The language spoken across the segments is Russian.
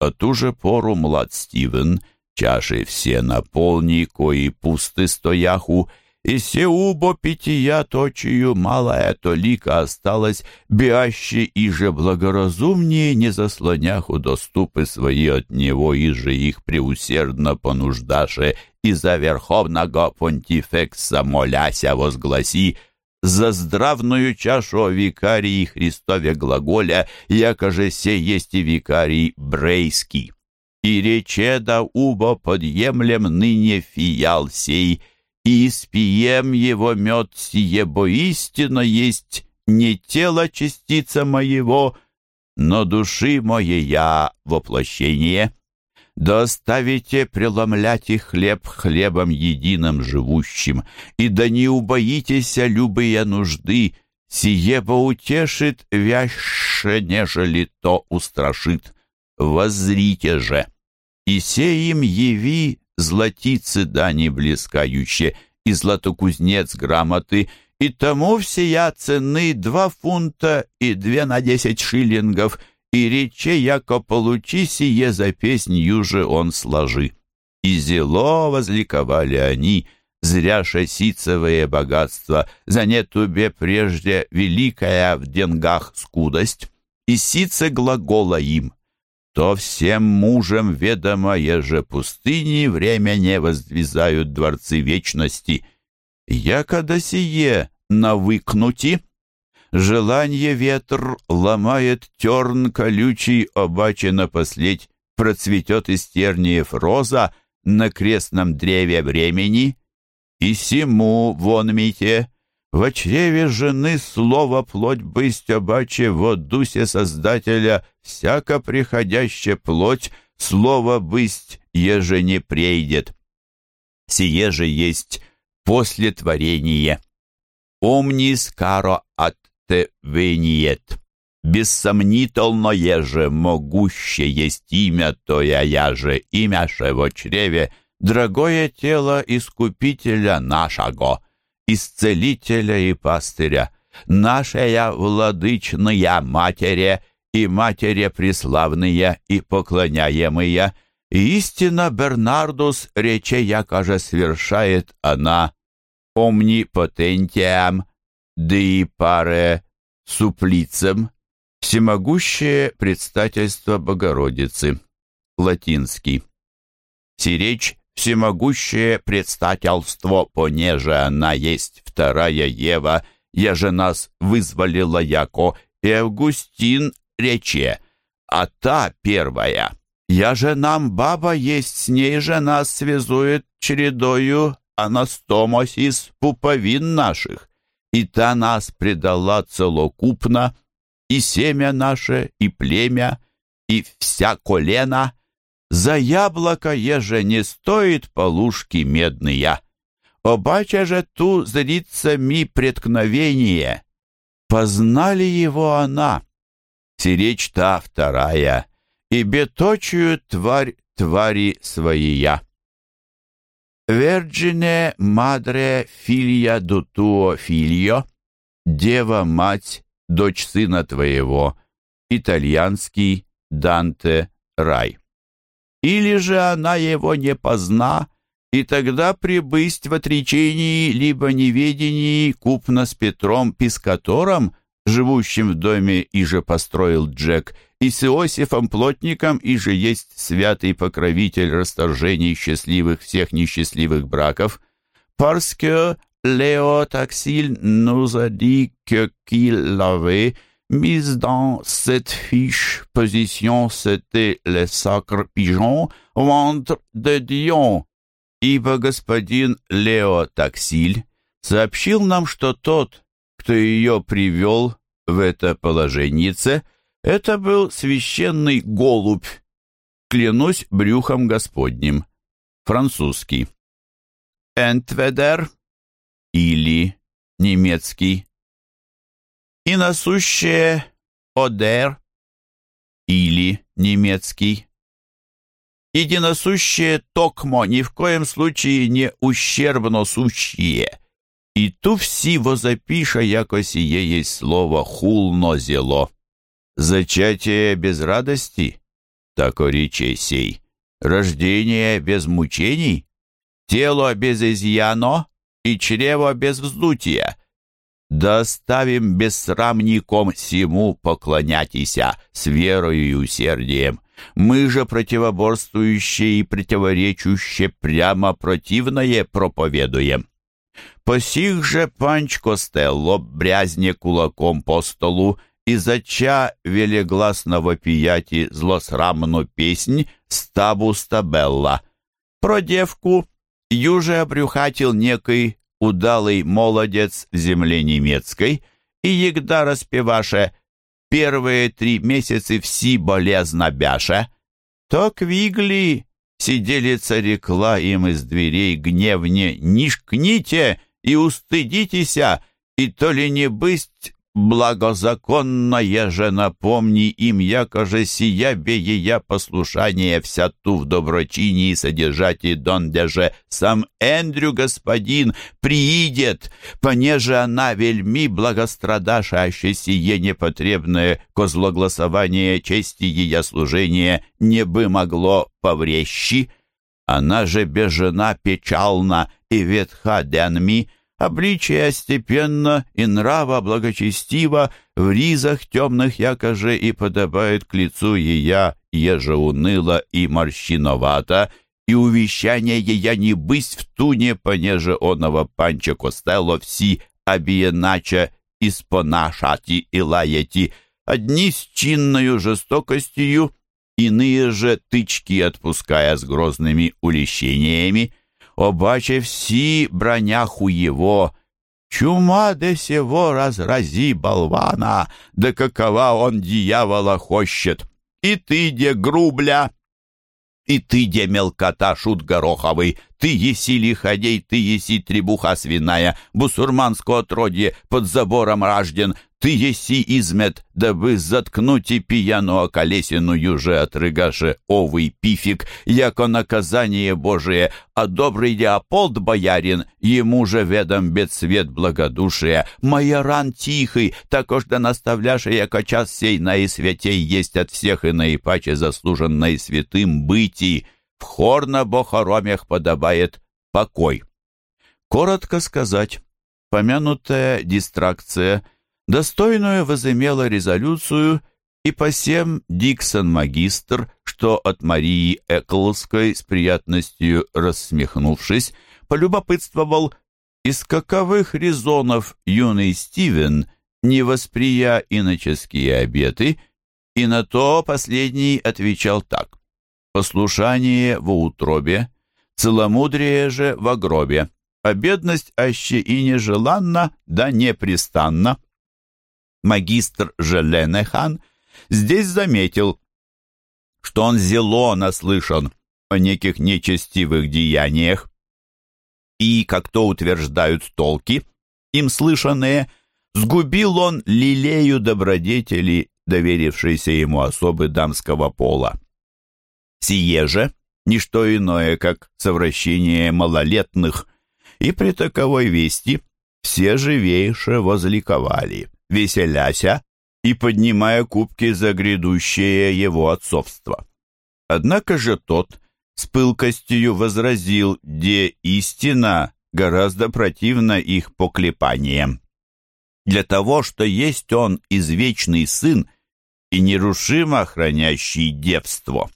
А ту же пору млад Стивен, чаши все наполни, кои пусты стояху, и се убо пития точию малая толика осталась, биаще и же благоразумнее, не заслоняху доступы свои от него, и же их преусердно понуждаше, и за верховного понтифекса моляся возгласи, за здравную чашу о викарии Христове глаголя, якоже се есть и викарий Брейский. И рече да убо подъемлем ныне фиал сей, и испием его мед сие, бо истинно есть не тело частица моего, но души моей воплощение. Доставите преломлять хлеб хлебом единым живущим, и да не убоитесь любые нужды, сие поутешит вяще, нежели то устрашит. Возрите же, и сеем яви златицы дани блескающие, и златокузнец грамоты, и тому всея цены два фунта и две на десять шиллингов, и рече, яко получи сие за песнью же он сложи. И зело возликовали они, зря шасицевое богатство, за нетубе прежде великая в денгах скудость, и сице глагола им, то всем мужам ведомо, еже пустыни время не воздвизают дворцы вечности. Якода сие навыкнути, желание ветр ломает терн колючий, обаче напоследь процветет из терниев роза на крестном древе времени. И сему вон мите, в чреве жены слово плоть бысть обаче, в дусе Создателя всяко приходящая плоть, слово бысть, еже не прейдет. Сие же есть после творения. Омнис каро от те вениет. Бессомнительно еже могуще есть имя то я я же имя шево чреве, дорогое тело искупителя нашего исцелителя и пастыря, нашая владычная матере и матере преславные и поклоняемые, истина Бернардус рече якоже свершает она омнипотентиам, да и паре суплицем, всемогущее предстательство Богородицы, латинский. Сиречь всемогущее предстательство, понеже она есть вторая Ева, я же нас вызволила яко, и Августин рече, а та первая, я же нам баба есть, с ней же нас связует чередою анастомос из пуповин наших, и та нас предала целокупно, и семя наше, и племя, и вся колена — за яблоко еже не стоит полушки медные. Обача же ту зрится ми преткновение. Познали его она, сиречь та вторая, и беточую тварь твари своия. Верджине мадре филья дутуо фильо, дева-мать, дочь сына твоего, итальянский Данте Рай. Или же она его не позна, и тогда прибысть в отречении либо неведении купно с Петром Пискатором, живущим в доме, и же построил Джек, и с Иосифом Плотником, и же есть святый покровитель расторжений счастливых всех несчастливых браков, parce Лео Таксиль nous a dit que mise dans cette fiche position, c'était le sacre pigeon, ибо господин Лео Таксиль сообщил нам, что тот, кто ее привел в это положеннице, это был священный голубь, клянусь брюхом Господним, французский. Энтведер или немецкий и насущее «одер» или немецкий. Единосущее «токмо» ни в коем случае не ущербно сущие. И ту всі возапиша, яко сие есть слово «хулно зело». Зачатие без радости, Так о рече сей. Рождение без мучений, тело без изъяно и чрево без вздутия. Да оставим бессрамником сему поклонятися с верою и усердием. Мы же противоборствующие и противоречущие прямо противное проповедуем. По сих же панч Костелло брязне кулаком по столу и зача велегласно вопияти злосрамну песнь стабу стабелла. Про девку юже обрюхатил некий удалый молодец в земле немецкой, и егда распеваше первые три месяца все болезно бяше, то квигли сиделица рекла им из дверей гневне «Не шкните и устыдитеся, и то ли не бысть Благозаконная же напомни им, якоже сия бея послушание вся ту в доброчине и содержати донде же сам Эндрю господин приидет, понеже она вельми благострадашаще сие непотребное козлогласование чести ее служения не бы могло поврещи. Она же бежена печална и ветха денми, обличие степенно и нрава благочестиво, в ризах темных якоже и подобает к лицу ея, еже уныло и морщиновато, и увещание ея не бысть в туне, понеже оного панча Костелло все обиенача испонашати и лаяти, одни с чинною жестокостью, иные же тычки отпуская с грозными улещениями, обаче всі броняху его. Чума де сего разрази болвана, да какова он дьявола хощет. И ты, де грубля, и ты, де мелкота, шут гороховый, ты еси лиходей, ты еси требуха свиная, бусурманское отродье под забором рожден, ты еси измет, дабы заткнуть и пьяну околесиную же отрыгаше овый пифик, яко наказание Божие, а добрый Диаполд боярин, ему же ведом бедсвет благодушия, майоран тихий, також да наставляше, яко час сей наисвятей есть от всех и наипаче заслуженной святым быти, в хор на бохоромях подобает покой. Коротко сказать, помянутая дистракция – достойную возымела резолюцию, и посем Диксон-магистр, что от Марии Эклской с приятностью рассмехнувшись, полюбопытствовал, из каковых резонов юный Стивен, не восприя иноческие обеты, и на то последний отвечал так. «Послушание во утробе, целомудрие же во гробе, а бедность аще и нежеланна, да непрестанна» магистр Желенехан здесь заметил, что он зело наслышан о неких нечестивых деяниях, и, как то утверждают толки, им слышанные, сгубил он лилею добродетели, доверившейся ему особы дамского пола. Сие же — ничто иное, как совращение малолетных, и при таковой вести все живейше возликовали веселяся и поднимая кубки за грядущее его отцовство. Однако же тот с пылкостью возразил, где истина гораздо противна их поклепаниям. Для того, что есть он извечный сын и нерушимо хранящий девство.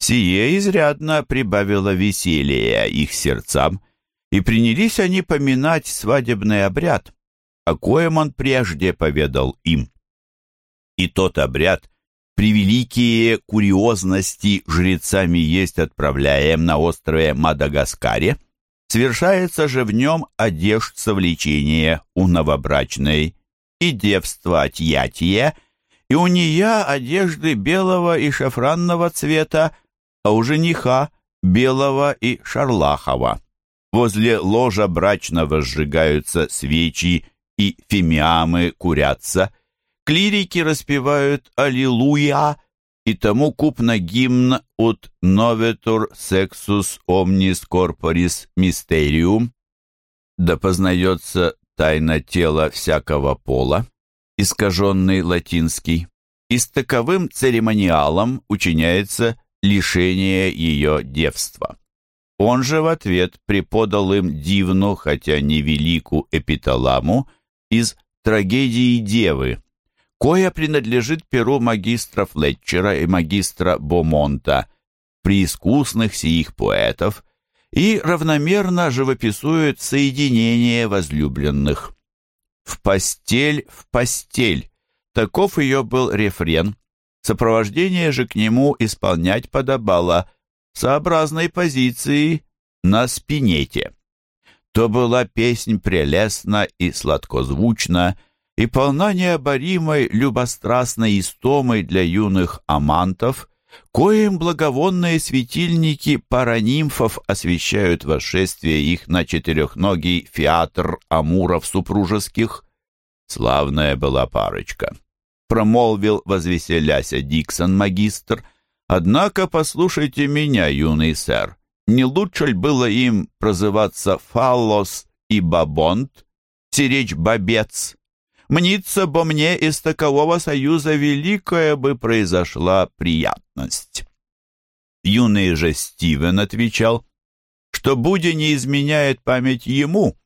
Сие изрядно прибавило веселья их сердцам, и принялись они поминать свадебный обряд, о коем он прежде поведал им. И тот обряд превеликие курьезности жрецами есть отправляем на острове Мадагаскаре, совершается же в нем одежд совлечения у новобрачной и девства отъятия, и у нее одежды белого и шафранного цвета, а у жениха белого и шарлахова. Возле ложа брачного сжигаются свечи и фимиамы курятся, клирики распевают «Аллилуйя», и тому купно гимн от «Novetur sexus omnis corporis mysterium», да познается тайна тела всякого пола, искаженный латинский, и с таковым церемониалом учиняется лишение ее девства. Он же в ответ преподал им дивну, хотя не велику эпиталаму, из трагедии Девы, кое принадлежит перу магистра Флетчера и магистра Бомонта, преискусных сих поэтов, и равномерно живописует соединение возлюбленных. «В постель, в постель» — таков ее был рефрен. Сопровождение же к нему исполнять подобало сообразной позиции на спинете. То была песнь прелестна и сладкозвучна, и полна необоримой любострастной истомой для юных амантов, коим благовонные светильники паранимфов освещают восшествие их на четырехногий фиатр амуров супружеских. Славная была парочка. Промолвил, возвеселяся Диксон-магистр, «Однако послушайте меня, юный сэр, не лучше ли было им прозываться Фаллос и Бабонт, сиречь бобец?» Мнится, бо мне из такового союза великая бы произошла приятность. Юный же Стивен отвечал, что Будя не изменяет память ему.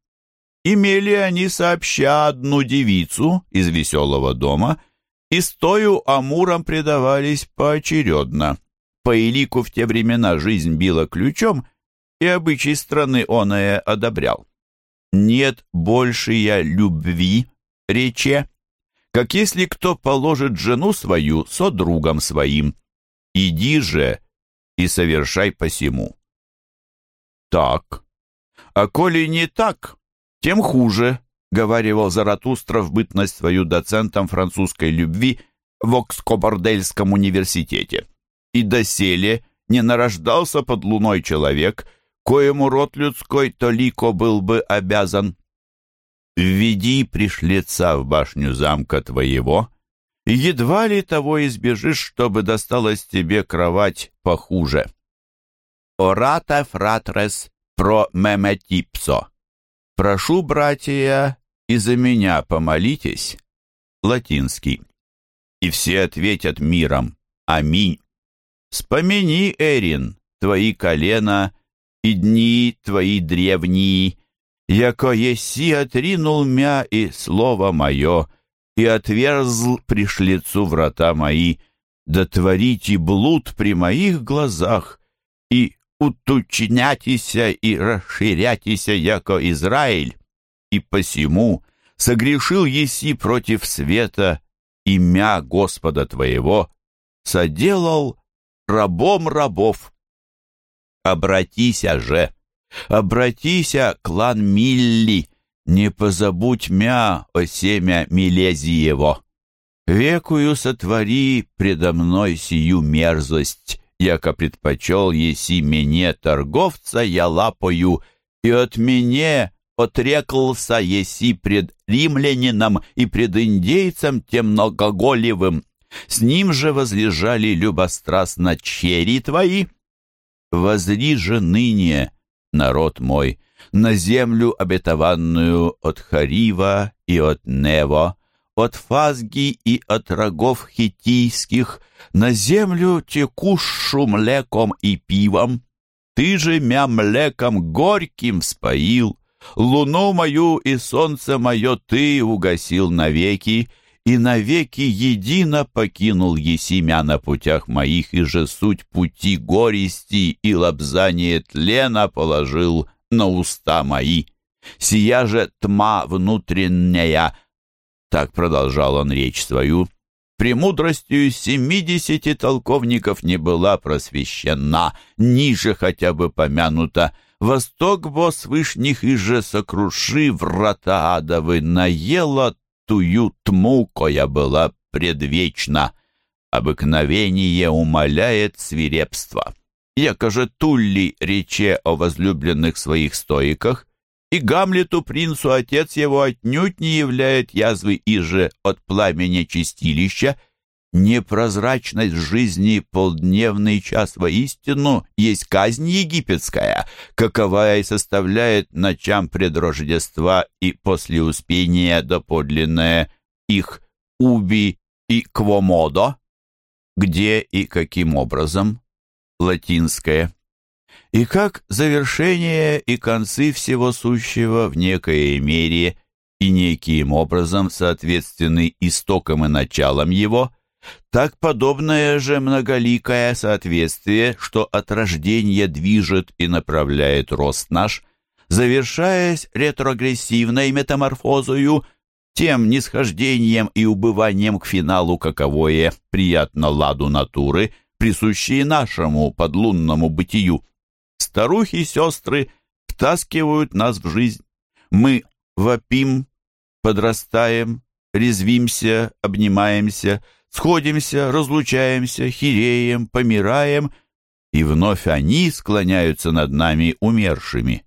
Имели они сообща одну девицу из веселого дома, и стою амурам предавались поочередно. По Илику в те времена жизнь била ключом, и обычай страны оное одобрял. Нет больше я любви, рече, как если кто положит жену свою со другом своим. Иди же и совершай посему. Так. А коли не так, тем хуже, говаривал Заратустра в бытность свою доцентом французской любви в Окскобордельском университете. И доселе не нарождался под луной человек, коему род людской толико был бы обязан. Введи пришлеца в башню замка твоего, едва ли того избежишь, чтобы досталась тебе кровать похуже. Ората фратрес про меметипсо. Прошу, братья, и за меня помолитесь. Латинский. И все ответят миром. Аминь. Спомени, Эрин, твои колена и дни твои древние, яко еси отринул мя и слово мое, и отверзл пришлицу врата мои, да творите блуд при моих глазах, и утучнятися и расширятися, яко Израиль, и посему согрешил еси против света, имя Господа твоего, соделал рабом рабов. Обратися же, Обратися, клан Милли, не позабудь мя о семя Милезиево. Векую сотвори предо мной сию мерзость, яко предпочел еси мне торговца я лапою, и от меня отреклся еси пред римлянином и пред индейцем тем многоголевым. С ним же возлежали любострастно чери твои. Возри же ныне, народ мой, на землю обетованную от Харива и от Нево, от Фазги и от рогов хитийских, на землю текущую млеком и пивом. Ты же мя млеком горьким споил, луну мою и солнце мое ты угасил навеки, и навеки едино покинул Есимя на путях моих, и же суть пути горести и лобзание тлена положил на уста мои. Сия же тьма внутренняя, так продолжал он речь свою, премудростью семидесяти толковников не была просвещена, ниже хотя бы помянута, Восток бо свышних и же сокруши врата адовы, наела тую тьму, коя была предвечна. Обыкновение умоляет свирепство. Якоже Тулли рече о возлюбленных своих стоиках, и Гамлету принцу отец его отнюдь не являет язвы иже от пламени чистилища, Непрозрачность жизни полдневный час воистину есть казнь египетская, каковая и составляет ночам пред Рождества и после успения доподлинное. Их «уби и quomodo, где и каким образом, латинское, и как завершение и концы всего сущего в некой мере и неким образом соответственны истокам и началам его, так подобное же многоликое соответствие, что от рождения движет и направляет рост наш, завершаясь ретрогрессивной метаморфозою, тем нисхождением и убыванием к финалу, каковое приятно ладу натуры, присущие нашему подлунному бытию. Старухи-сестры втаскивают нас в жизнь. Мы вопим, подрастаем, резвимся, обнимаемся, сходимся, разлучаемся, хиреем, помираем, и вновь они склоняются над нами умершими.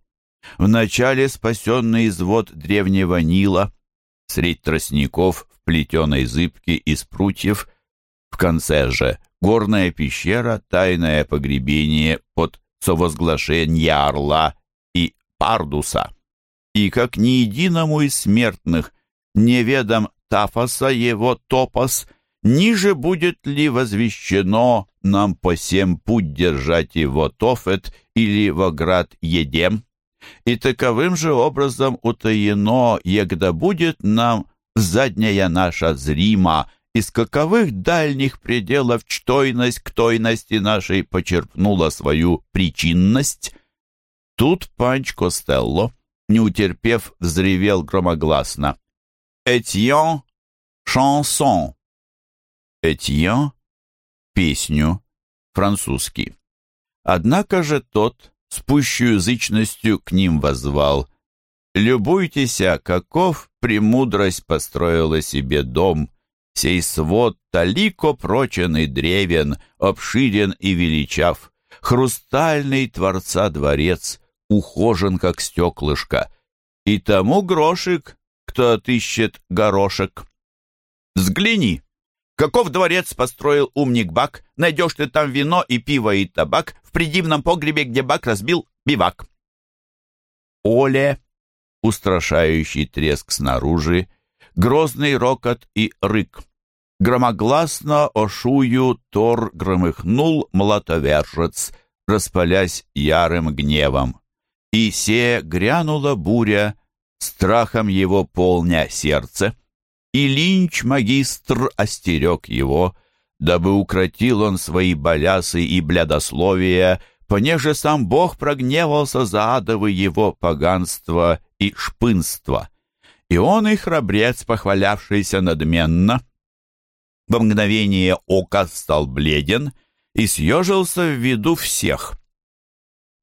Вначале спасенный извод древнего Нила, средь тростников в плетеной зыбке из прутьев, в конце же горная пещера, тайное погребение под совозглашение орла и пардуса. И как ни единому из смертных неведом Тафоса его топос, ниже будет ли возвещено нам по всем путь держать его Тофет или Воград Едем? И таковым же образом утаено, егда будет нам задняя наша зрима, из каковых дальних пределов чтойность к тойности нашей почерпнула свою причинность? Тут Панч Костелло, не утерпев, взревел громогласно. «Этьон шансон». «Этьон» — песню, французский. Однако же тот с пущей язычностью к ним возвал. «Любуйтеся, каков премудрость построила себе дом, сей свод талико прочен и древен, обширен и величав, хрустальный Творца дворец, ухожен, как стеклышко, и тому грошик, кто отыщет горошек. Взгляни!» Каков дворец построил умник Бак? Найдешь ты там вино и пиво и табак в придивном погребе, где Бак разбил бивак. Оле, устрашающий треск снаружи, грозный рокот и рык. Громогласно ошую Тор громыхнул млотовержец, распалясь ярым гневом. И се грянула буря, страхом его полня сердце. И линч-магистр остерег его, дабы укротил он свои балясы и блядословия, понеже сам Бог прогневался за адовы его поганство и шпынство. И он и храбрец, похвалявшийся надменно, во мгновение ока стал бледен и съежился в виду всех.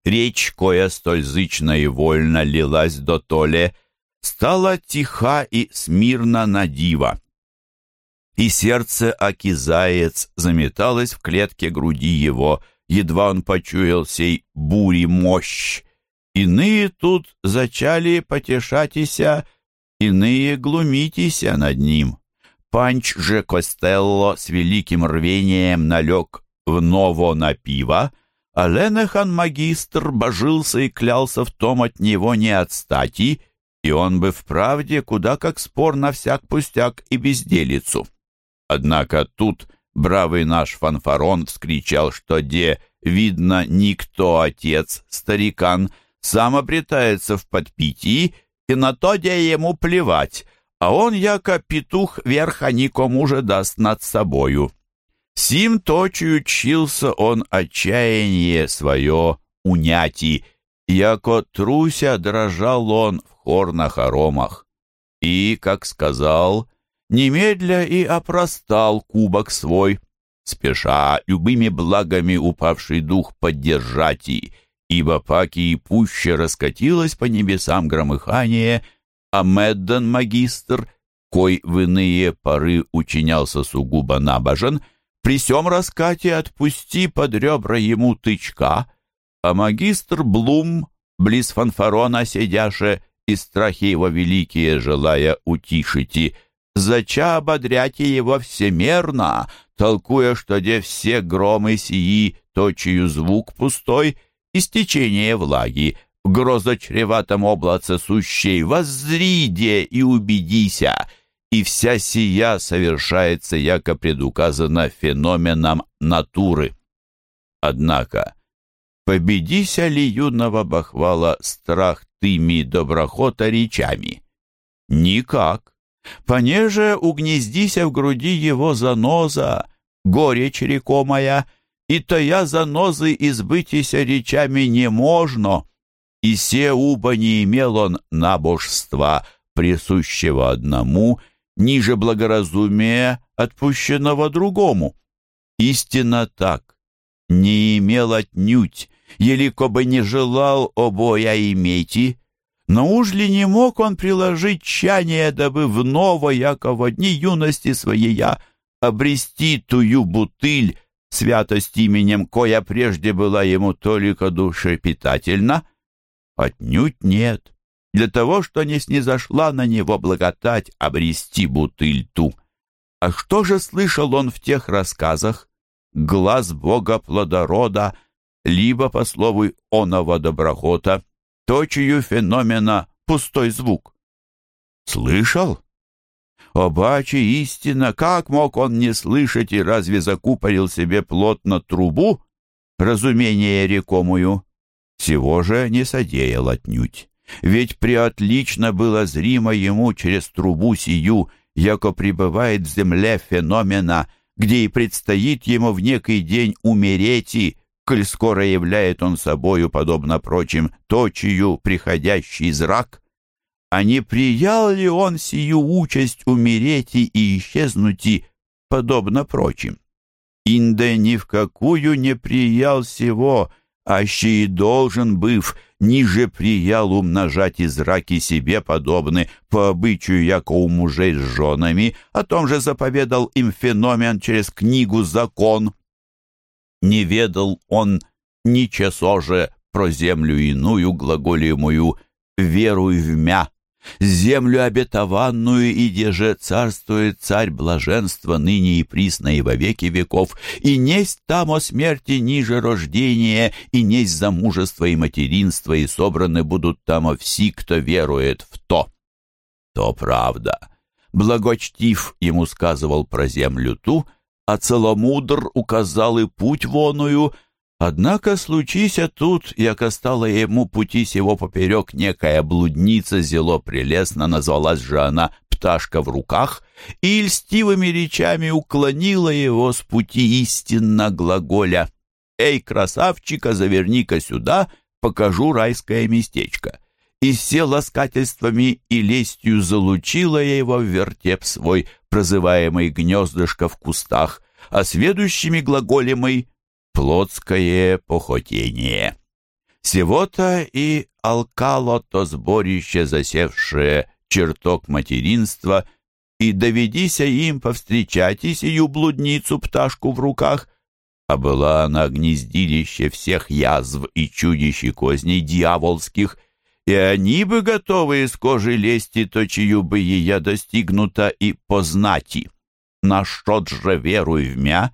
Речь, коя столь зычно и вольно лилась до толе, стала тиха и смирно на диво. И сердце Акизаец заметалось в клетке груди его, едва он почуял сей бури мощь. Иные тут зачали потешатися, иные глумитися над ним. Панч же Костелло с великим рвением налег в ново на пиво, а Ленехан магистр божился и клялся в том от него не отстати, и он бы вправде куда как спор на всяк пустяк и безделицу. Однако тут бравый наш фанфарон вскричал, что де, видно, никто отец, старикан, сам обретается в подпитии, и на то, де ему плевать, а он, яко петух, верха никому же даст над собою. Сим точью чился он отчаяние свое уняти, яко труся дрожал он в хор на. И, как сказал, немедля и опростал кубок свой, спеша любыми благами упавший дух поддержать и, ибо паки и пуще раскатилось по небесам громыхание, а Медден магистр, кой в иные поры учинялся сугубо набожен, при сём раскате отпусти под ребра ему тычка, а магистр Блум, близ фанфарона сидяше, и страхи его великие, желая утишить, зача ободряйте его всемерно, толкуя, что где все громы сии, точию звук пустой, истечение влаги, в грозочреватом облаце сущей, воззриде и убедися, и вся сия совершается, яко предуказано феноменом натуры. Однако, победися ли юного бахвала страх тыми доброхота речами? Никак. Понеже угнездися в груди его заноза, горечь рекомая, и то я занозы избытися речами не можно, и се уба не имел он набожства, присущего одному, ниже благоразумия, отпущенного другому. Истинно так, не имел отнюдь, елико бы не желал обоя иметь, но уж ли не мог он приложить чание, дабы в ново, яко дни юности своей обрести тую бутыль, святость именем, коя прежде была ему только душепитательна? Отнюдь нет. Для того, что не снизошла на него благодать обрести бутыль ту. А что же слышал он в тех рассказах? Глаз Бога плодорода, либо, по слову оного доброхота, точию феномена пустой звук. Слышал? Обаче истина, как мог он не слышать и разве закупорил себе плотно трубу, разумение рекомую? Всего же не содеял отнюдь. Ведь приотлично было зримо ему через трубу сию, яко пребывает в земле феномена, где и предстоит ему в некий день умереть и, коль скоро являет он собою, подобно прочим, точию приходящий зрак, а не приял ли он сию участь умереть и исчезнуть, подобно прочим? Инде ни в какую не приял сего, аще и должен быв, ниже приял умножать и зраки себе подобны, по обычаю, яко у мужей с женами, о том же заповедал им феномен через книгу «Закон», не ведал он ни часо же про землю иную глаголемую «веруй в мя», землю обетованную, и где же царствует царь блаженства ныне и присно и во веки веков, и несть там о смерти ниже рождения, и несть замужество и материнство, и собраны будут там о все, кто верует в то. То правда. Благочтив ему сказывал про землю ту, а целомудр указал и путь воную, однако случися тут, яко стала ему пути сего поперек некая блудница зело прелестно, назвалась же она пташка в руках, и льстивыми речами уклонила его с пути истинно глаголя. «Эй, красавчика, заверни-ка сюда, покажу райское местечко» и все ласкательствами и лестью залучила я его в вертеп свой, прозываемый гнездышко в кустах, а следующими глаголемый плотское похотение. Всего-то и алкало то сборище, засевшее чертог материнства, и доведися им повстречать и сию блудницу-пташку в руках, а была она гнездилище всех язв и чудищ и козней дьяволских, и они бы готовы из кожи лезти, то чью бы ее достигнута и познати. На что же веруй в мя,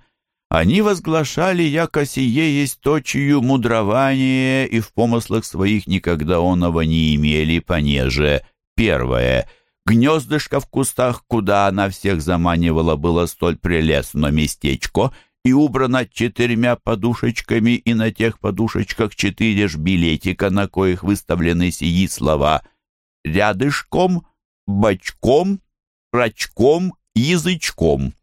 они возглашали, яко сие есть то, чью мудрование, и в помыслах своих никогда оного не имели, понеже, первое, гнездышко в кустах, куда она всех заманивала, было столь прелестно местечко — и убрана четырьмя подушечками, и на тех подушечках четыре ж билетика, на коих выставлены сии слова. «рядышком», «бочком», «рачком», «язычком».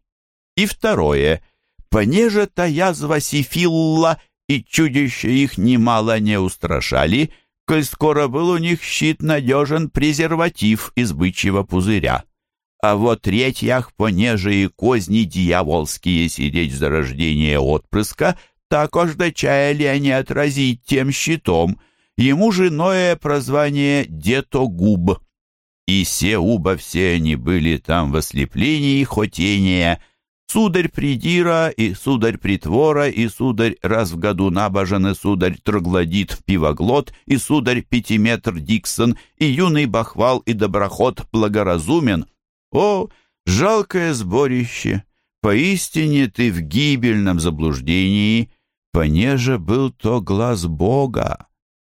И второе. «понеже та язва сифилла, и чудища их немало не устрашали», коль скоро был у них щит надежен презерватив из бычьего пузыря а вот третьях понеже и козни дьяволские сидеть за рождение отпрыска, також дочаяли они отразить тем щитом, ему же иное прозвание Детогуб. И все уба все они были там в ослеплении хотения, сударь придира и сударь притвора, и сударь раз в году набожен, и сударь троглодит пивоглот, и сударь пятиметр Диксон, и юный бахвал и доброход благоразумен — о, жалкое сборище! Поистине ты в гибельном заблуждении, понеже был то глаз Бога,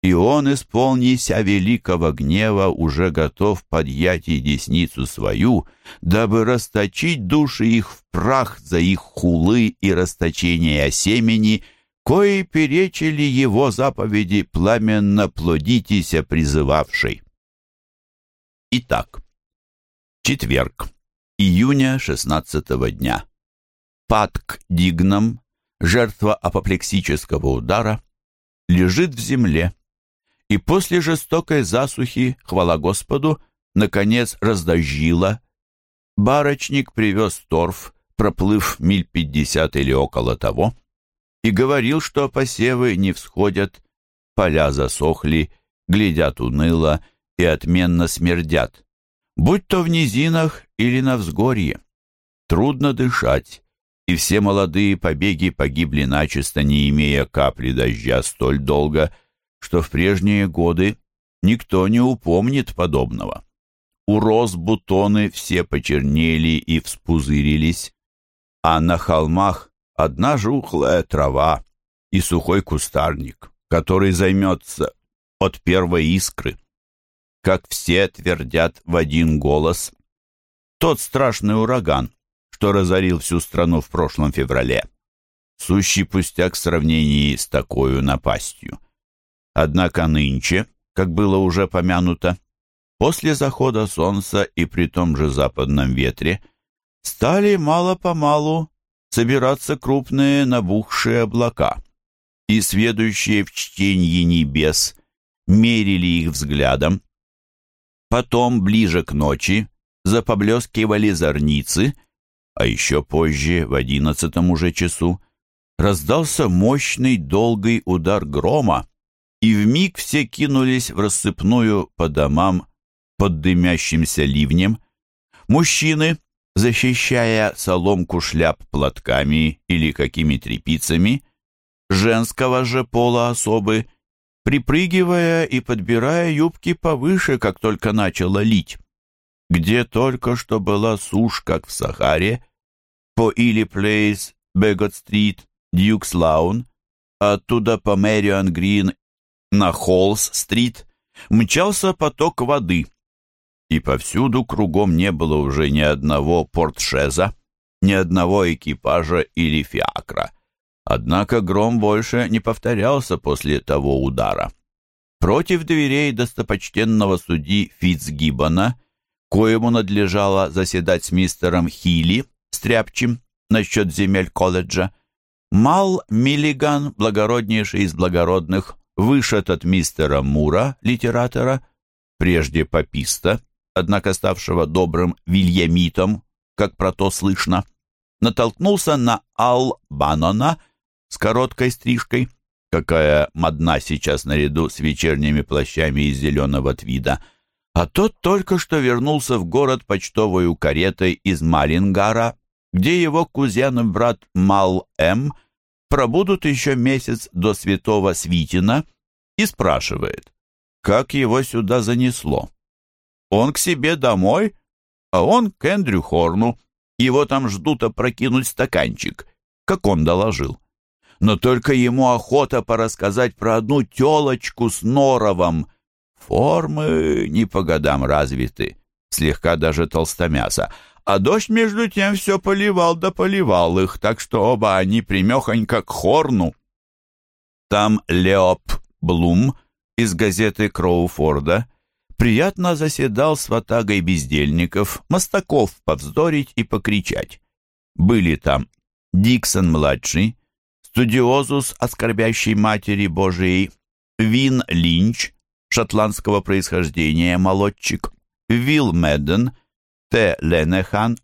и он, исполнися великого гнева, уже готов подъять и десницу свою, дабы расточить души их в прах за их хулы и расточение семени, кои перечили его заповеди пламенно плодитеся призывавшей. Итак, четверг, июня шестнадцатого дня. Патк Дигном, жертва апоплексического удара, лежит в земле, и после жестокой засухи, хвала Господу, наконец раздождило. Барочник привез торф, проплыв миль пятьдесят или около того, и говорил, что посевы не всходят, поля засохли, глядят уныло и отменно смердят, будь то в низинах или на взгорье. Трудно дышать, и все молодые побеги погибли начисто, не имея капли дождя столь долго, что в прежние годы никто не упомнит подобного. У роз бутоны все почернели и вспузырились, а на холмах одна жухлая трава и сухой кустарник, который займется от первой искры. Как все твердят в один голос, тот страшный ураган, что разорил всю страну в прошлом феврале, сущий пустяк в сравнении с такой напастью. Однако нынче, как было уже помянуто, после захода солнца и при том же западном ветре стали мало-помалу собираться крупные набухшие облака, и сведущие в чтении небес мерили их взглядом. Потом, ближе к ночи, запоблескивали зорницы, а еще позже, в одиннадцатом уже часу, раздался мощный долгий удар грома, и вмиг все кинулись в рассыпную по домам под дымящимся ливнем. Мужчины, защищая соломку шляп платками или какими тряпицами, женского же пола особы, припрыгивая и подбирая юбки повыше, как только начало лить. Где только что была сушь, как в Сахаре, по Или-плейс, Бэггот-стрит, Дьюкс-лаун, оттуда по Меррион-грин на Холлс-стрит мчался поток воды, и повсюду кругом не было уже ни одного портшеза, ни одного экипажа или фиакра. Однако гром больше не повторялся после того удара. Против дверей достопочтенного судьи Фитцгиббона, коему надлежало заседать с мистером Хилли, стряпчим, насчет земель колледжа, Мал Миллиган, благороднейший из благородных, вышед от мистера Мура, литератора, прежде пописта, однако ставшего добрым вильямитом, как про то слышно, натолкнулся на Ал Баннона с короткой стрижкой, какая модна сейчас наряду с вечерними плащами из зеленого твида, а тот только что вернулся в город почтовой каретой из Малингара, где его кузен и брат Мал М пробудут еще месяц до святого Свитина и спрашивает, как его сюда занесло. Он к себе домой, а он к Эндрю Хорну. Его там ждут опрокинуть стаканчик, как он доложил. Но только ему охота порассказать про одну телочку с норовом. Формы не по годам развиты, слегка даже толстомяса, а дождь между тем все поливал да поливал их, так что оба они примехонько к хорну. Там Леоп Блум из газеты Кроуфорда приятно заседал с ватагой бездельников, мостаков повздорить и покричать. Были там Диксон-младший, студиозус оскорбящей матери Божией, Вин Линч, шотландского происхождения молодчик, Вилл Медден — Т. Ленехан,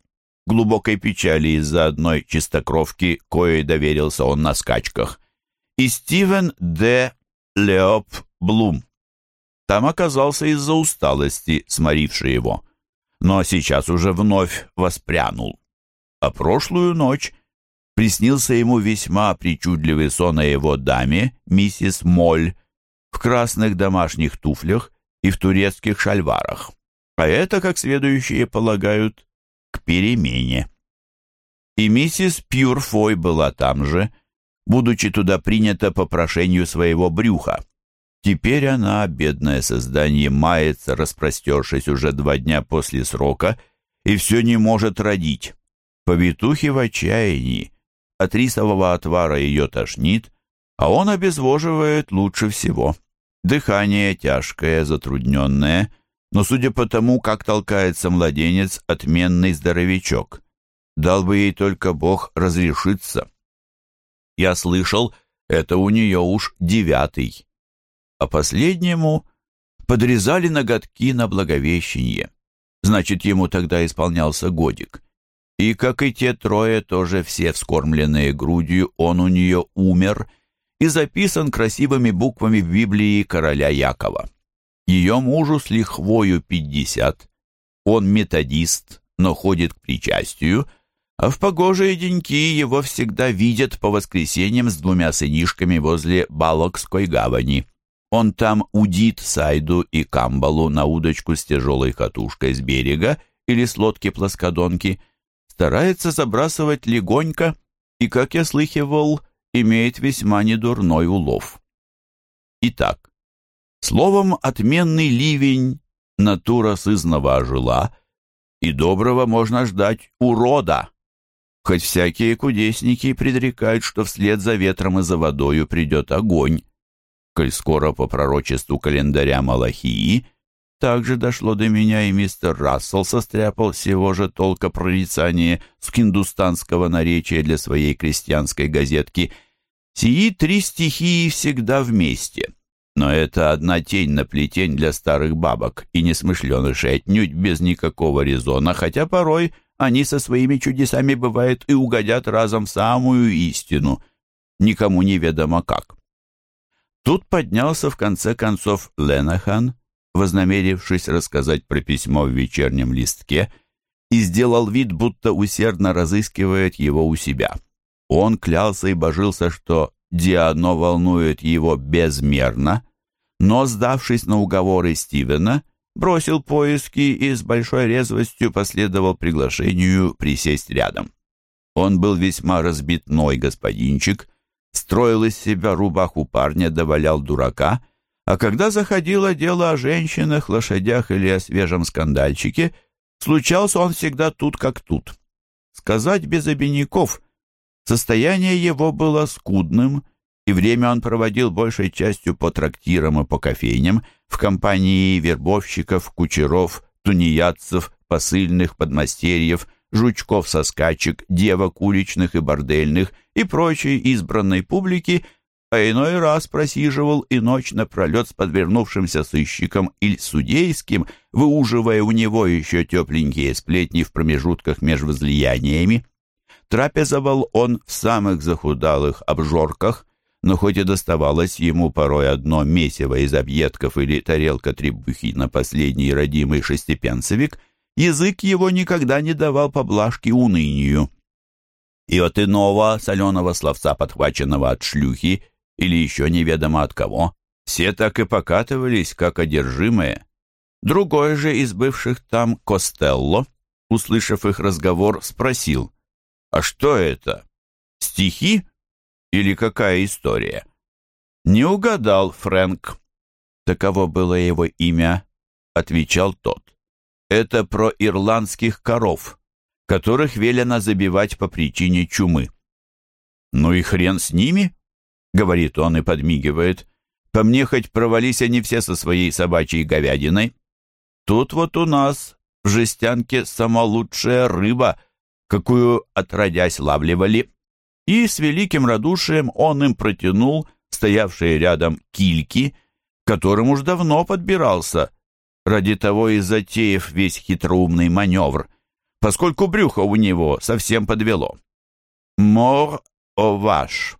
глубокой печали из-за одной чистокровки, коей доверился он на скачках, и Стивен Д. Леоп Блум. Там оказался из-за усталости, сморивший его, но сейчас уже вновь воспрянул. А прошлую ночь приснился ему весьма причудливый сон о его даме, миссис Моль, в красных домашних туфлях и в турецких шальварах а это, как следующие полагают, к перемене. И миссис Пьюрфой была там же, будучи туда принята по прошению своего брюха. Теперь она, бедное создание, мается, распростершись уже два дня после срока, и все не может родить. Повитухи в отчаянии. От рисового отвара ее тошнит, а он обезвоживает лучше всего. Дыхание тяжкое, затрудненное, но, судя по тому, как толкается младенец, отменный здоровячок. Дал бы ей только Бог разрешиться. Я слышал, это у нее уж девятый а последнему подрезали ноготки на Благовещенье. Значит, ему тогда исполнялся годик. И, как и те трое, тоже все вскормленные грудью, он у нее умер и записан красивыми буквами в Библии короля Якова. Ее мужу с лихвою пятьдесят. Он методист, но ходит к причастию, а в погожие деньки его всегда видят по воскресеньям с двумя сынишками возле Балокской гавани. Он там удит Сайду и Камбалу на удочку с тяжелой катушкой с берега или с лодки-плоскодонки, старается забрасывать легонько и, как я слыхивал, имеет весьма недурной улов. Итак, словом, отменный ливень, натура сызнова ожила, и доброго можно ждать урода. Хоть всякие кудесники предрекают, что вслед за ветром и за водою придет огонь, коль скоро по пророчеству календаря Малахии, также дошло до меня, и мистер Рассел состряпал всего же толка прорицания с киндустанского наречия для своей крестьянской газетки. Сии три стихии всегда вместе. Но это одна тень на плетень для старых бабок и несмышленышей отнюдь без никакого резона, хотя порой они со своими чудесами бывает и угодят разом в самую истину, никому неведомо как. Тут поднялся в конце концов Ленахан, вознамерившись рассказать про письмо в вечернем листке, и сделал вид, будто усердно разыскивает его у себя. Он клялся и божился, что Диано волнует его безмерно, но, сдавшись на уговоры Стивена, бросил поиски и с большой резвостью последовал приглашению присесть рядом. Он был весьма разбитной господинчик, строил из себя рубаху парня, довалял дурака, а когда заходило дело о женщинах, лошадях или о свежем скандальчике, случался он всегда тут как тут. Сказать без обиняков, состояние его было скудным, и время он проводил большей частью по трактирам и по кофейням, в компании вербовщиков, кучеров, тунеядцев, посыльных, подмастерьев – жучков со скачек, девок уличных и бордельных и прочей избранной публики, а иной раз просиживал и ночь напролет с подвернувшимся сыщиком или судейским, выуживая у него еще тепленькие сплетни в промежутках между возлияниями. Трапезовал он в самых захудалых обжорках, но хоть и доставалось ему порой одно месиво из объедков или тарелка требухи на последний родимый шестипенцевик — язык его никогда не давал поблажки унынию. И от иного соленого словца, подхваченного от шлюхи или еще неведомо от кого, все так и покатывались, как одержимые. Другой же из бывших там Костелло, услышав их разговор, спросил, «А что это? Стихи или какая история?» «Не угадал, Фрэнк». «Таково было его имя», — отвечал тот. Это про ирландских коров, которых велено забивать по причине чумы. «Ну и хрен с ними», — говорит он и подмигивает. «По мне хоть провались они все со своей собачьей говядиной. Тут вот у нас в жестянке сама лучшая рыба, какую отродясь лавливали». И с великим радушием он им протянул стоявшие рядом кильки, которым уж давно подбирался — Ради того и затеяв весь хитроумный маневр, поскольку брюхо у него совсем подвело. «Мор оваш» —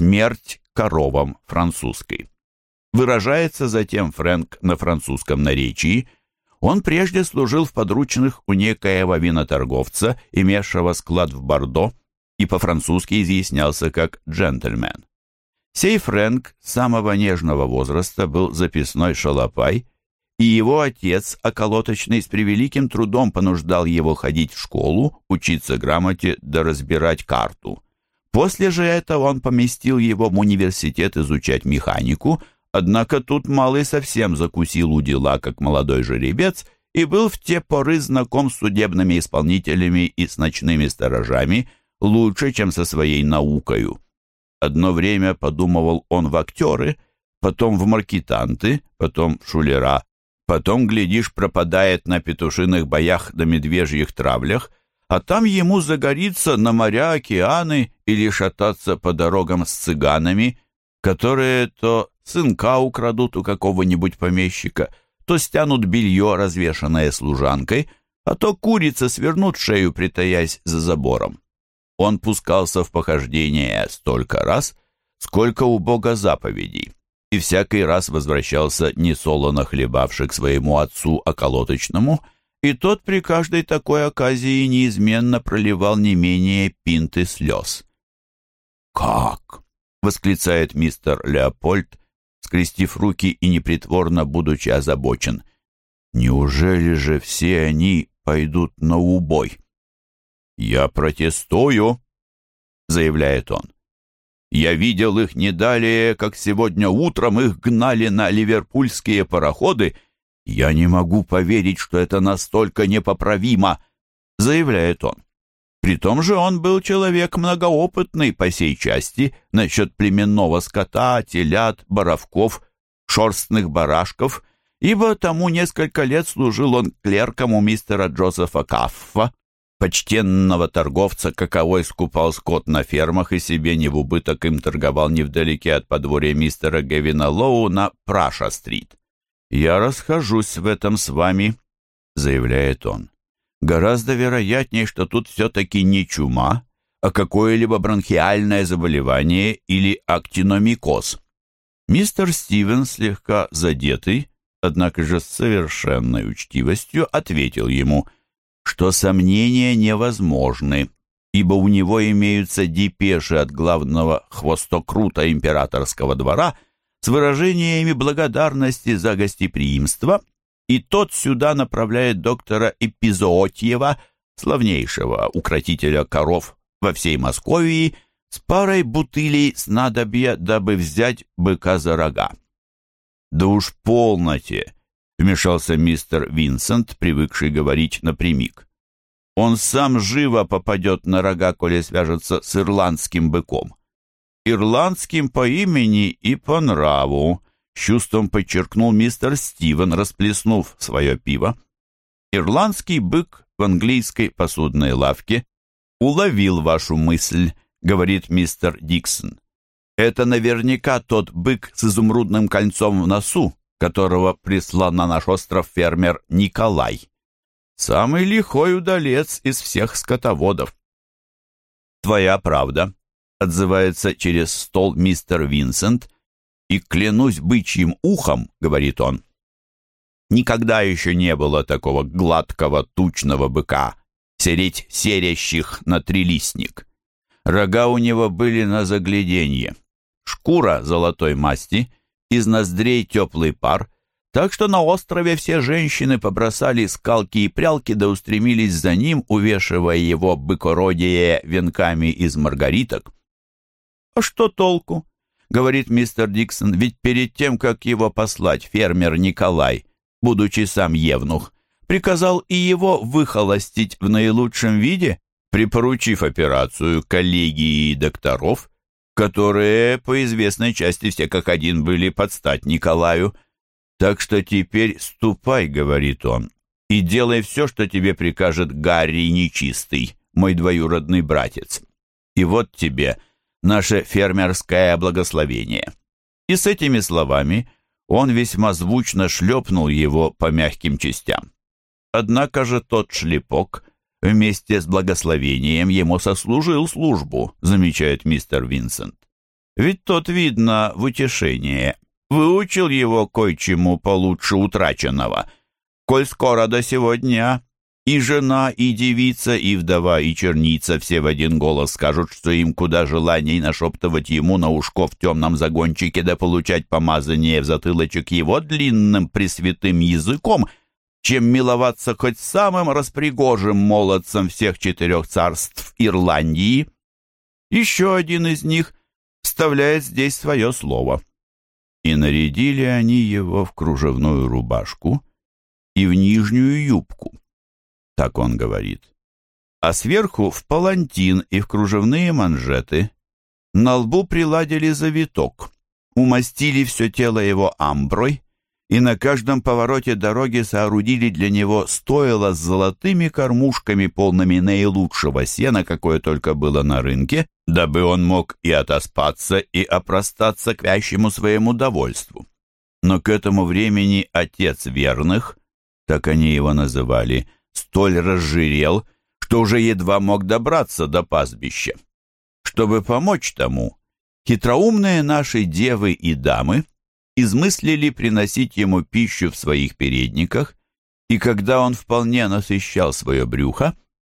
«Смерть коровам» французской. Выражается затем Фрэнк на французском наречии. Он прежде служил в подручных у некоего виноторговца, имевшего склад в Бордо, и по-французски изъяснялся как «джентльмен». Сей Фрэнк с самого нежного возраста был записной шалопай и его отец, околоточный, с превеликим трудом понуждал его ходить в школу, учиться грамоте да разбирать карту. После же этого он поместил его в университет изучать механику, Однако тут малый совсем закусил у дела, как молодой жеребец, и был в те поры знаком с судебными исполнителями и с ночными сторожами лучше, чем со своей наукою. Одно время подумывал он в актеры, потом в маркетанты, потом в шулера, потом, глядишь, пропадает на петушиных боях да медвежьих травлях, а там ему загорится на моря, океаны или шататься по дорогам с цыганами, которые то сынка украдут у какого-нибудь помещика, то стянут белье, развешанное служанкой, а то курица свернут шею, притаясь за забором. Он пускался в похождение столько раз, сколько у Бога заповедей, и всякий раз возвращался несолоно хлебавший к своему отцу околоточному, и тот при каждой такой оказии неизменно проливал не менее пинты слез. «Как?» — восклицает мистер Леопольд, скрестив руки и непритворно будучи озабочен. «Неужели же все они пойдут на убой?» «Я протестую», — заявляет он. «Я видел их не далее, как сегодня утром их гнали на ливерпульские пароходы. Я не могу поверить, что это настолько непоправимо», — заявляет он. При том же он был человек многоопытный по сей части насчет племенного скота, телят, боровков, шерстных барашков, ибо тому несколько лет служил он клерком у мистера Джозефа Каффа, почтенного торговца, каковой скупал скот на фермах и себе не в убыток им торговал невдалеке от подворья мистера Гевина Лоу на Праша-стрит. «Я расхожусь в этом с вами», — заявляет он. Гораздо вероятнее, что тут все-таки не чума, а какое-либо бронхиальное заболевание или актиномикоз. Мистер Стивен, слегка задетый, однако же с совершенной учтивостью, ответил ему, что сомнения невозможны, ибо у него имеются депеши от главного хвостокрута императорского двора с выражениями благодарности за гостеприимство и тот сюда направляет доктора Эпизоотьева, славнейшего укротителя коров во всей Московии, с парой бутылей снадобья, дабы взять быка за рога. «Да уж полноте!» — вмешался мистер Винсент, привыкший говорить напрямик. «Он сам живо попадет на рога, коли свяжется с ирландским быком. Ирландским по имени и по нраву, чувством подчеркнул мистер Стивен, расплеснув свое пиво. Ирландский бык в английской посудной лавке уловил вашу мысль, говорит мистер Диксон. Это наверняка тот бык с изумрудным кольцом в носу, которого прислал на наш остров фермер Николай. Самый лихой удалец из всех скотоводов. Твоя правда, отзывается через стол мистер Винсент, и клянусь бычьим ухом, — говорит он, — никогда еще не было такого гладкого тучного быка, сереть серящих на трилистник. Рога у него были на загляденье, шкура золотой масти, из ноздрей теплый пар, так что на острове все женщины побросали скалки и прялки да устремились за ним, увешивая его быкородие венками из маргариток. А что толку? говорит мистер Диксон, ведь перед тем, как его послать, фермер Николай, будучи сам евнух, приказал и его выхолостить в наилучшем виде, припоручив операцию коллегии докторов, которые, по известной части, все как один были под стать Николаю. Так что теперь ступай, говорит он, и делай все, что тебе прикажет Гарри Нечистый, мой двоюродный братец. И вот тебе — наше фермерское благословение». И с этими словами он весьма звучно шлепнул его по мягким частям. Однако же тот шлепок вместе с благословением ему сослужил службу, замечает мистер Винсент. Ведь тот, видно, в утешение, выучил его кое-чему получше утраченного. Коль скоро до сегодня и жена, и девица, и вдова, и черница все в один голос скажут, что им куда желаний нашептывать ему на ушко в темном загончике да получать помазание в затылочек его длинным пресвятым языком, чем миловаться хоть самым распригожим молодцем всех четырех царств Ирландии. Еще один из них вставляет здесь свое слово. И нарядили они его в кружевную рубашку и в нижнюю юбку. Так он говорит. А сверху в палантин и в кружевные манжеты. На лбу приладили завиток, умастили все тело его амброй, и на каждом повороте дороги соорудили для него стойло с золотыми кормушками, полными наилучшего сена, какое только было на рынке, дабы он мог и отоспаться, и опростаться к вящему своему довольству. Но к этому времени отец верных, так они его называли, столь разжирел, что уже едва мог добраться до пастбища. Чтобы помочь тому, хитроумные наши девы и дамы измыслили приносить ему пищу в своих передниках, и когда он вполне насыщал свое брюхо,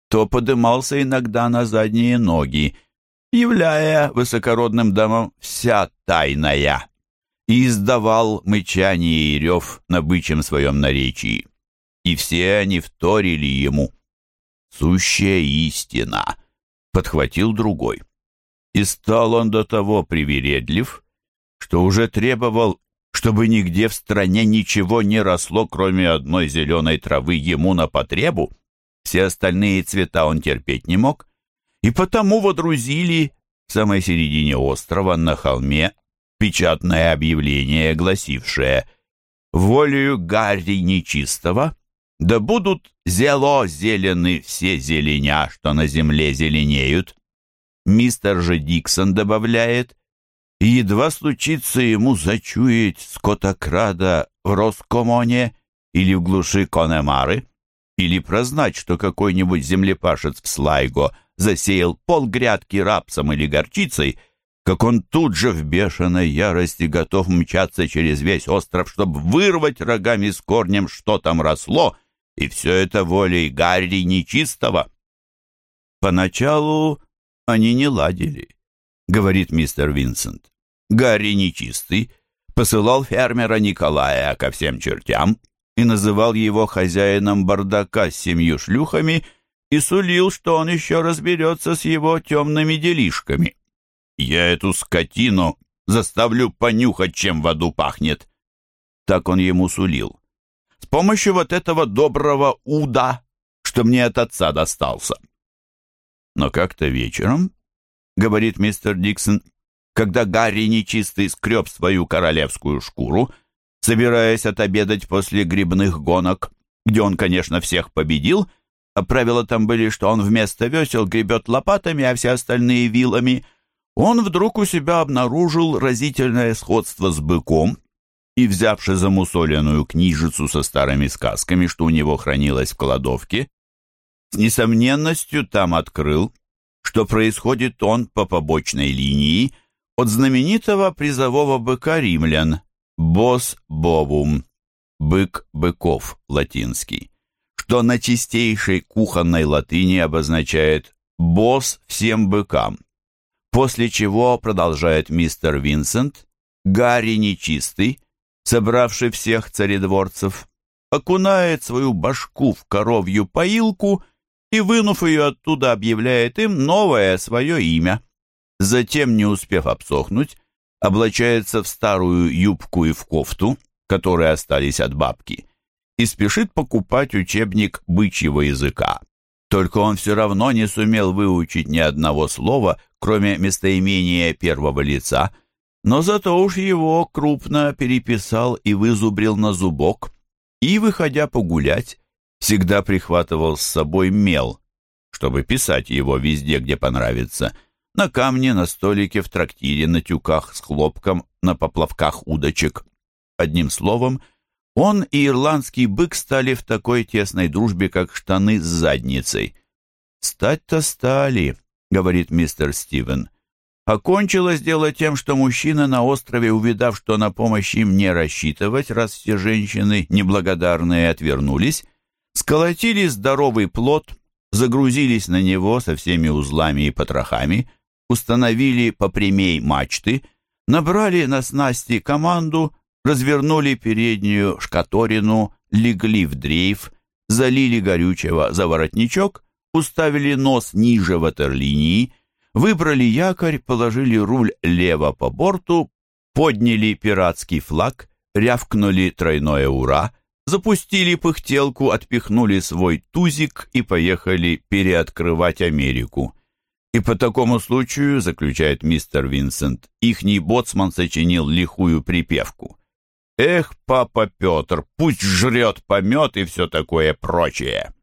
то подымался иногда на задние ноги, являя высокородным дамам вся тайная, и издавал мычание и рев на бычьем своем наречии. И все они вторили ему. «Сущая истина!» — подхватил другой. И стал он до того привередлив, что уже требовал, чтобы нигде в стране ничего не росло, кроме одной зеленой травы ему на потребу. Все остальные цвета он терпеть не мог, и потому водрузили в самой середине острова на холме печатное объявление, гласившее «Волею Гарри Нечистого да будут зело зелены все зеленя, что на земле зеленеют». Мистер же Диксон добавляет едва случится ему зачуять скотокрада в Роскомоне или в глуши Конемары, или прознать, что какой-нибудь землепашец в Слайго засеял полгрядки рапсом или горчицей, как он тут же в бешеной ярости готов мчаться через весь остров, чтобы вырвать рогами с корнем, что там росло, и все это волей Гарри Нечистого. Поначалу они не ладили говорит мистер Винсент. Гарри Нечистый посылал фермера Николая ко всем чертям и называл его хозяином бардака с семью шлюхами и сулил, что он еще разберется с его темными делишками. «Я эту скотину заставлю понюхать, чем в аду пахнет!» Так он ему сулил. «С помощью вот этого доброго уда, что мне от отца достался!» Но как-то вечером говорит мистер Диксон, когда Гарри нечистый скреб свою королевскую шкуру, собираясь отобедать после грибных гонок, где он, конечно, всех победил, а правила там были, что он вместо весел гребет лопатами, а все остальные вилами, он вдруг у себя обнаружил разительное сходство с быком и, взявши замусоленную книжицу со старыми сказками, что у него хранилось в кладовке, с несомненностью там открыл, что происходит он по побочной линии от знаменитого призового быка римлян «бос бовум» — «бык быков» латинский, что на чистейшей кухонной латыни обозначает «босс всем быкам», после чего, продолжает мистер Винсент, Гарри Нечистый, собравший всех царедворцев, окунает свою башку в коровью поилку и, вынув ее оттуда, объявляет им новое свое имя. Затем, не успев обсохнуть, облачается в старую юбку и в кофту, которые остались от бабки, и спешит покупать учебник бычьего языка. Только он все равно не сумел выучить ни одного слова, кроме местоимения первого лица, но зато уж его крупно переписал и вызубрил на зубок, и, выходя погулять, всегда прихватывал с собой мел, чтобы писать его везде, где понравится, на камне, на столике, в трактире, на тюках с хлопком, на поплавках удочек. Одним словом, он и ирландский бык стали в такой тесной дружбе, как штаны с задницей. «Стать-то стали», — говорит мистер Стивен. Окончилось дело тем, что мужчина на острове, увидав, что на помощь им не рассчитывать, раз все женщины неблагодарные отвернулись, сколотили здоровый плод, загрузились на него со всеми узлами и потрохами, установили попрямей мачты, набрали на снасти команду, развернули переднюю шкаторину, легли в дрейф, залили горючего за воротничок, уставили нос ниже ватерлинии, выбрали якорь, положили руль лево по борту, подняли пиратский флаг, рявкнули тройное «Ура!», запустили пыхтелку, отпихнули свой тузик и поехали переоткрывать Америку. И по такому случаю, заключает мистер Винсент, ихний боцман сочинил лихую припевку. «Эх, папа Петр, пусть жрет помет и все такое прочее!»